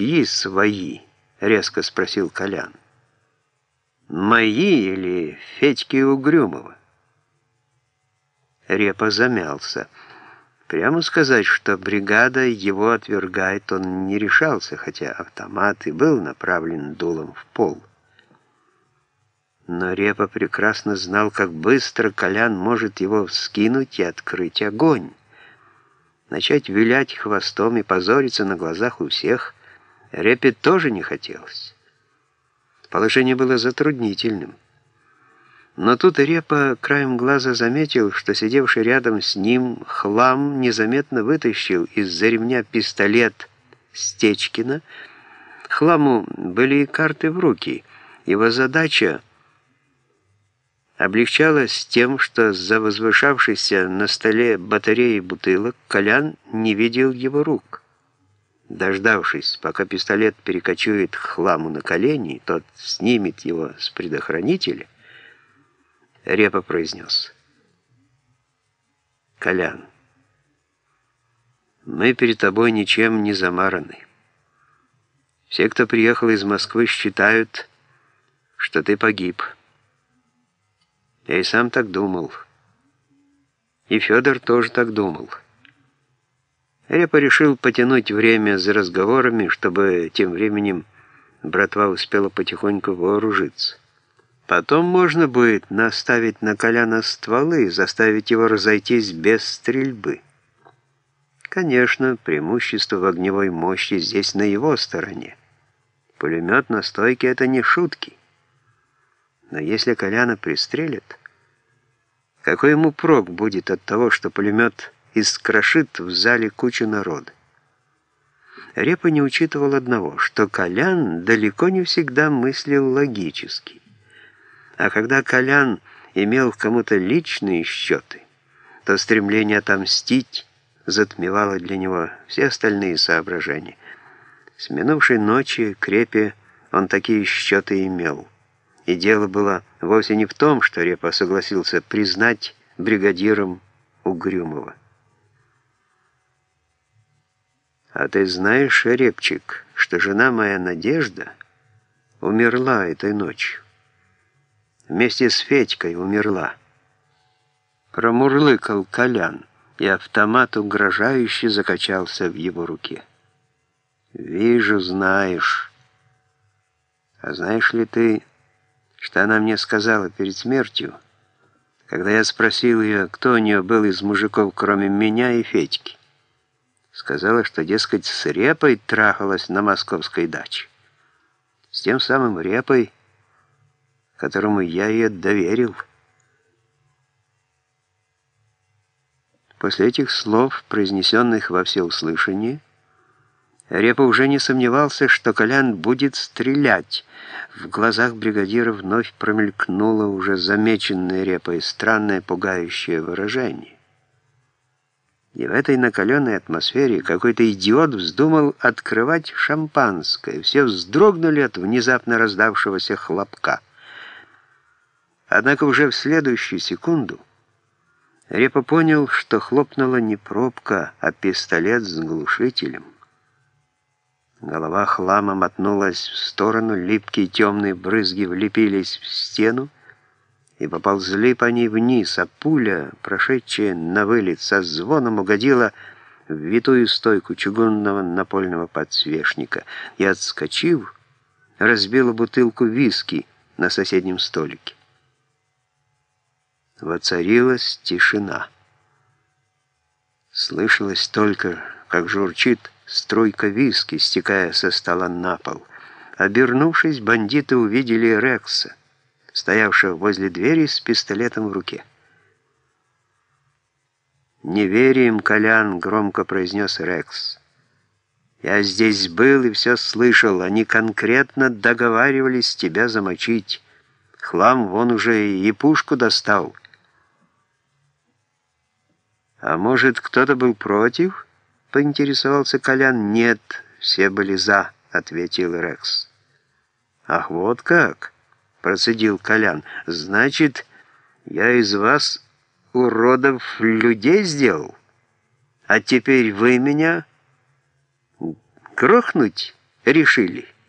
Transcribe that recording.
«Чьи свои?» — резко спросил Колян. «Мои или Федьки Угрюмова?» Репа замялся. Прямо сказать, что бригада его отвергает, он не решался, хотя автомат и был направлен дулом в пол. Но Репа прекрасно знал, как быстро Колян может его вскинуть и открыть огонь. Начать вилять хвостом и позориться на глазах у всех Репе тоже не хотелось. Положение было затруднительным. Но тут Репа краем глаза заметил, что сидевший рядом с ним хлам незаметно вытащил из-за ремня пистолет Стечкина. Хламу были карты в руки. Его задача облегчалась тем, что за возвышавшейся на столе батареей бутылок Колян не видел его рук. Дождавшись, пока пистолет перекочует хламу на колени, тот снимет его с предохранителя, Репа произнес. «Колян, мы перед тобой ничем не замараны. Все, кто приехал из Москвы, считают, что ты погиб. Я и сам так думал. И Федор тоже так думал». Репа решил потянуть время за разговорами, чтобы тем временем братва успела потихоньку вооружиться. Потом можно будет наставить на Коляна стволы, заставить его разойтись без стрельбы. Конечно, преимущество в огневой мощи здесь на его стороне. Пулемет на стойке — это не шутки. Но если Коляна пристрелят, какой ему прок будет от того, что пулемет искрошит в зале кучу народа? Репа не учитывал одного, что Колян далеко не всегда мыслил логически. А когда Колян имел кому-то личные счеты, то стремление отомстить затмевало для него все остальные соображения. С минувшей ночи Крепе он такие счеты имел. И дело было вовсе не в том, что Репа согласился признать бригадиром Угрюмова. «А ты знаешь, Репчик, что жена моя Надежда умерла этой ночью?» вместе с Федькой умерла. Промурлыкал Колян, и автомат угрожающе закачался в его руке. «Вижу, знаешь. А знаешь ли ты, что она мне сказала перед смертью, когда я спросил ее, кто у нее был из мужиков, кроме меня и Федьки? Сказала, что, дескать, с Репой трахалась на московской даче. С тем самым Репой, которому я ее доверил. После этих слов, произнесенных во всеуслышание, Репа уже не сомневался, что Колян будет стрелять. В глазах бригадира вновь промелькнуло уже замеченное Репой странное пугающее выражение. И в этой накаленной атмосфере какой-то идиот вздумал открывать шампанское. Все вздрогнули от внезапно раздавшегося хлопка. Однако уже в следующую секунду Репа понял, что хлопнула не пробка, а пистолет с глушителем. Голова хлама мотнулась в сторону, липкие темные брызги влепились в стену и поползли по ней вниз, а пуля, прошедшая на вылет, со звоном угодила в витую стойку чугунного напольного подсвечника и, отскочив, разбила бутылку виски на соседнем столике. Воцарилась тишина. Слышалось только, как журчит струйка виски, стекая со стола на пол. Обернувшись, бандиты увидели Рекса, стоявшего возле двери с пистолетом в руке. «Не верим, Колян», — громко произнес Рекс. «Я здесь был и все слышал. Они конкретно договаривались тебя замочить. Хлам вон уже и пушку достал». «А может, кто-то был против?» — поинтересовался Колян. «Нет, все были за», — ответил Рекс. «Ах, вот как!» — процедил Колян. «Значит, я из вас, уродов, людей сделал? А теперь вы меня грохнуть решили –